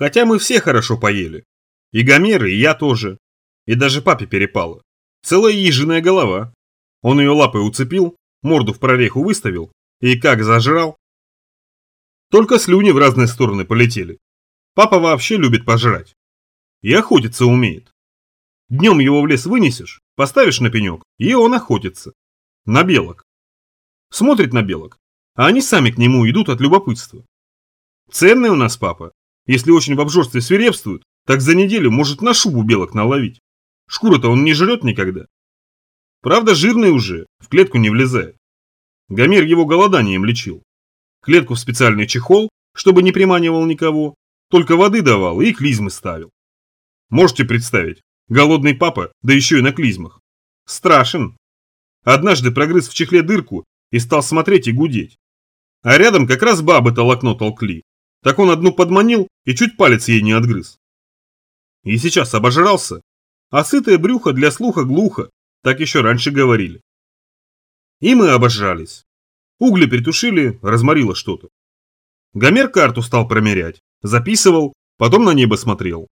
Хотя мы все хорошо поели. И Гомер, и я тоже. И даже папе перепало. Целая ежиная голова. Он ее лапой уцепил, морду в прореху выставил и как зажрал. Только слюни в разные стороны полетели. Папа вообще любит пожрать. И охотиться умеет. Днем его в лес вынесешь, поставишь на пенек, и он охотится. На белок. Смотрит на белок, а они сами к нему идут от любопытства. Ценный у нас папа. Если очень в обжорстве свирепствует, так за неделю может на шубу белок наловить. Шкуру-то он не жрет никогда. Правда, жирный уже, в клетку не влезает. Гомер его голоданием лечил. Клетку в специальный чехол, чтобы не приманивал никого, только воды давал и клизмы ставил. Можете представить, голодный папа, да еще и на клизмах. Страшен. Однажды прогрыз в чехле дырку и стал смотреть и гудеть. А рядом как раз бабы толокно толкли. Так он одну подманил и чуть палец ей не отгрыз. И сейчас обожрался. А сытое брюхо для слуха глухо, так еще раньше говорили. И мы обожрались. Угли притушили, разморило что-то. Гомер карту стал промерять, записывал, потом на небо смотрел.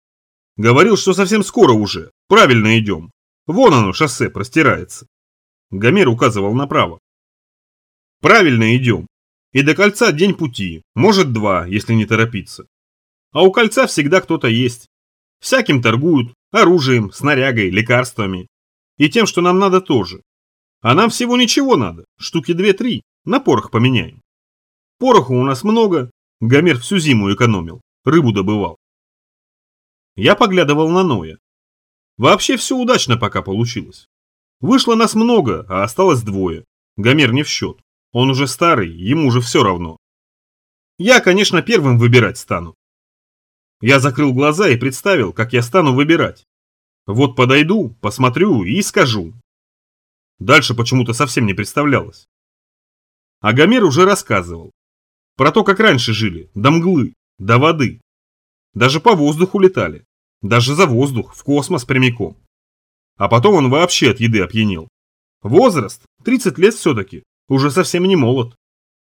Говорил, что совсем скоро уже, правильно идем. Вон оно, шоссе простирается. Гомер указывал направо. Правильно идем. И до кольца день пути, может два, если не торопиться. А у кольца всегда кто-то есть. Всяким торгуют, оружием, снарягой, лекарствами. И тем, что нам надо тоже. А нам всего ничего надо, штуки две-три, на порох поменяем. Пороху у нас много, Гомер всю зиму экономил, рыбу добывал. Я поглядывал на Ноя. Вообще все удачно пока получилось. Вышло нас много, а осталось двое. Гомер не в счет. Он уже старый, ему уже все равно. Я, конечно, первым выбирать стану. Я закрыл глаза и представил, как я стану выбирать. Вот подойду, посмотрю и скажу. Дальше почему-то совсем не представлялось. А Гомер уже рассказывал. Про то, как раньше жили, до мглы, до воды. Даже по воздуху летали. Даже за воздух, в космос прямиком. А потом он вообще от еды опьянел. Возраст, 30 лет все-таки, уже совсем не молод.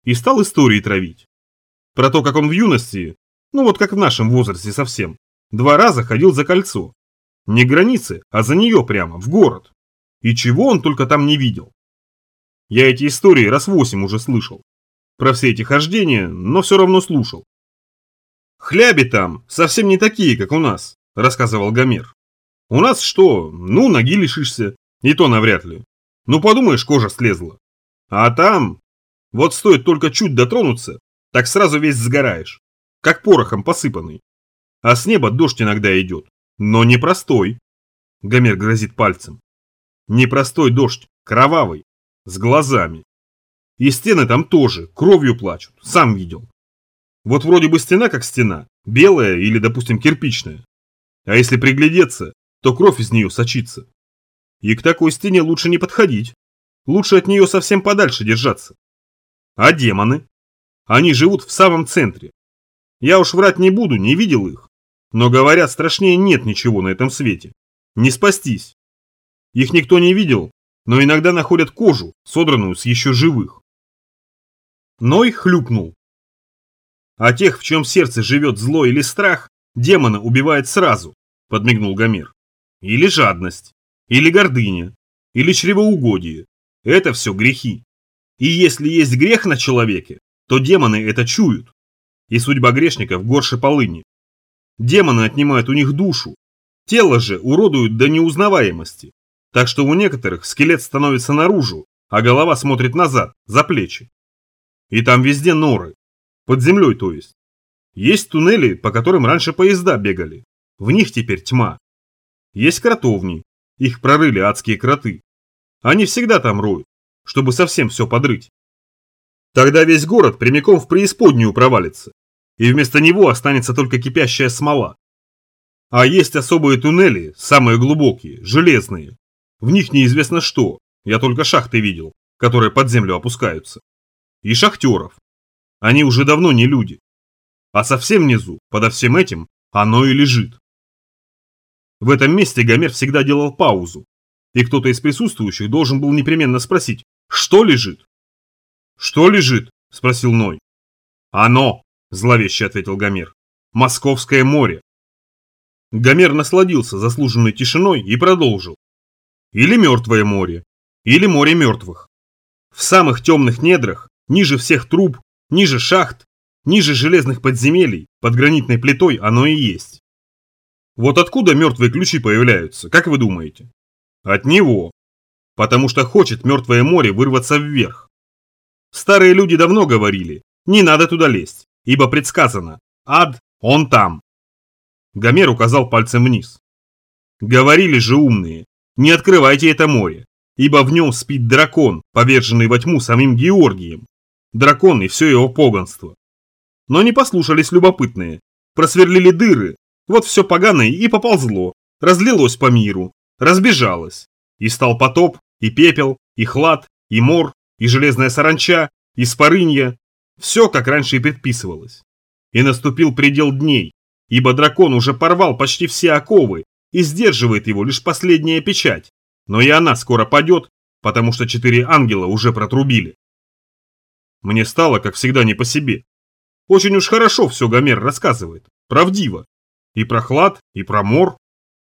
И стал истории травить. Про то, как он в юности, ну вот как в нашем возрасте совсем, два раза ходил за кольцо. Не границы, а за нее прямо, в город. И чего он только там не видел. Я эти истории раз восемь уже слышал. Про все эти хождения, но все равно слушал. «Хляби там совсем не такие, как у нас», – рассказывал Гомер. «У нас что, ну, ноги лишишься, и то навряд ли. Ну, подумаешь, кожа слезла. А там, вот стоит только чуть дотронуться, так сразу весь сгораешь, как порохом посыпанный. А с неба дождь иногда идет, но не простой. Гомер грозит пальцем. Непростой дождь, кровавый, с глазами. И стены там тоже, кровью плачут, сам видел. Вот вроде бы стена как стена, белая или, допустим, кирпичная. А если приглядеться, то кровь из нее сочится. И к такой стене лучше не подходить. Лучше от нее совсем подальше держаться. А демоны? Они живут в самом центре. Я уж врать не буду, не видел их. Но говорят, страшнее нет ничего на этом свете. Не спастись. Их никто не видел, но иногда находят кожу, содранную с еще живых. Ной хлюпнул. А тех, в чем сердце живет зло или страх, демона убивает сразу, подмигнул Гомер. Или жадность, или гордыня, или чревоугодие, это все грехи. И если есть грех на человеке, то демоны это чуют. И судьба грешников горше полыни. Демоны отнимают у них душу. Тело же уродуют до неузнаваемости. Так что у некоторых скелет становится наружу, а голова смотрит назад, за плечи. И там везде норы. Под землей, то есть. Есть туннели, по которым раньше поезда бегали. В них теперь тьма. Есть кротовни. Их прорыли адские кроты. Они всегда там роют, чтобы совсем все подрыть. Тогда весь город прямиком в преисподнюю провалится, и вместо него останется только кипящая смола. А есть особые туннели, самые глубокие, железные. В них неизвестно что, я только шахты видел, которые под землю опускаются. И шахтеров. Они уже давно не люди. А совсем внизу, подо всем этим, оно и лежит. В этом месте Гомер всегда делал паузу, и кто-то из присутствующих должен был непременно спросить, что лежит? «Что лежит?» – спросил Ной. «Оно!» – зловеще ответил Гомер. Московское море. Гомер насладился заслуженной тишиной и продолжил. Или мертвое море, или море мертвых. В самых темных недрах, ниже всех труб, ниже шахт, ниже железных подземелий, под гранитной плитой оно и есть. Вот откуда мертвые ключи появляются, как вы думаете? От него. Потому что хочет мертвое море вырваться вверх. Старые люди давно говорили, не надо туда лезть, ибо предсказано, ад, он там. Гомер указал пальцем вниз. Говорили же умные, не открывайте это море, ибо в нем спит дракон, поверженный во тьму самим Георгием. Дракон и все его поганство. Но не послушались любопытные, просверлили дыры, вот все поганое и поползло, разлилось по миру, разбежалось. И стал потоп, и пепел, и хлад, и мор, и железная саранча, и спорынья. Все, как раньше и предписывалось. И наступил предел дней, ибо дракон уже порвал почти все оковы и сдерживает его лишь последняя печать. Но и она скоро падет, потому что четыре ангела уже протрубили. Мне стало, как всегда, не по себе. Очень уж хорошо все Гомер рассказывает, правдиво. И про хлад, и про мор,